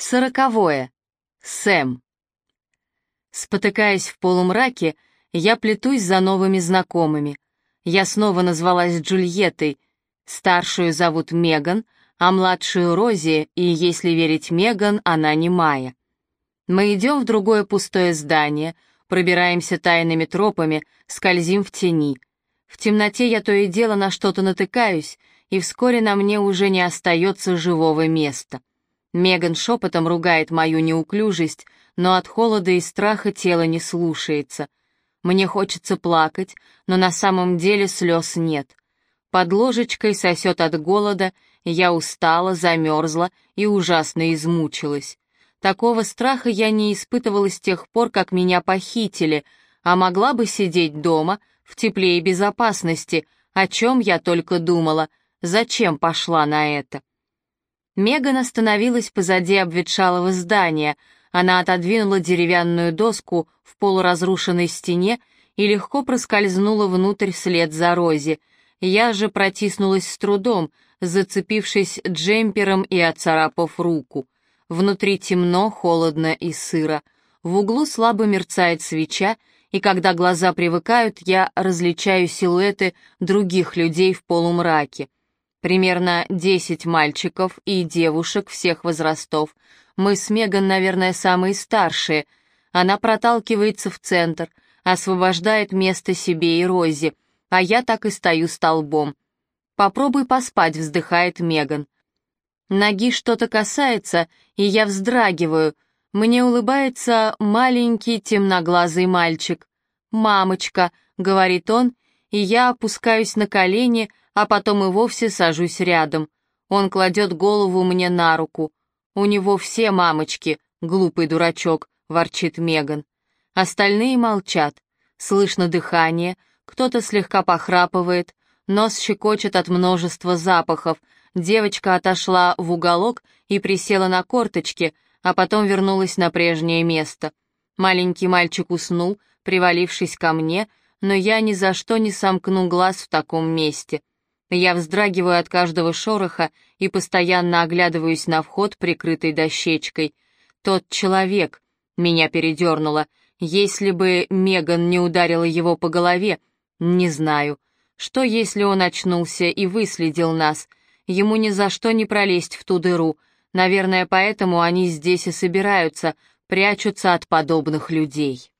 Сороковое. Сэм. Спотыкаясь в полумраке, я плетусь за новыми знакомыми. Я снова назвалась Джульеттой. Старшую зовут Меган, а младшую Рози, и, если верить Меган, она не Майя. Мы идем в другое пустое здание, пробираемся тайными тропами, скользим в тени. В темноте я то и дело на что-то натыкаюсь, и вскоре на мне уже не остается живого места. Меган шепотом ругает мою неуклюжесть, но от холода и страха тело не слушается. Мне хочется плакать, но на самом деле слез нет. Под ложечкой сосет от голода, я устала, замерзла и ужасно измучилась. Такого страха я не испытывала с тех пор, как меня похитили, а могла бы сидеть дома, в тепле и безопасности, о чем я только думала, зачем пошла на это. Меган остановилась позади обветшалого здания. Она отодвинула деревянную доску в полуразрушенной стене и легко проскользнула внутрь вслед за Рози. Я же протиснулась с трудом, зацепившись джемпером и отцарапав руку. Внутри темно, холодно и сыро. В углу слабо мерцает свеча, и когда глаза привыкают, я различаю силуэты других людей в полумраке. Примерно десять мальчиков и девушек всех возрастов. Мы с Меган, наверное, самые старшие. Она проталкивается в центр, освобождает место себе и Рози, а я так и стою столбом. «Попробуй поспать», — вздыхает Меган. Ноги что-то касается, и я вздрагиваю. Мне улыбается маленький темноглазый мальчик. «Мамочка», — говорит он, и я опускаюсь на колени, а потом и вовсе сажусь рядом. Он кладет голову мне на руку. «У него все мамочки, глупый дурачок», — ворчит Меган. Остальные молчат. Слышно дыхание, кто-то слегка похрапывает, нос щекочет от множества запахов. Девочка отошла в уголок и присела на корточки, а потом вернулась на прежнее место. Маленький мальчик уснул, привалившись ко мне, но я ни за что не сомкну глаз в таком месте. Я вздрагиваю от каждого шороха и постоянно оглядываюсь на вход, прикрытый дощечкой. Тот человек меня передернуло. Если бы Меган не ударила его по голове, не знаю. Что, если он очнулся и выследил нас? Ему ни за что не пролезть в ту дыру. Наверное, поэтому они здесь и собираются, прячутся от подобных людей.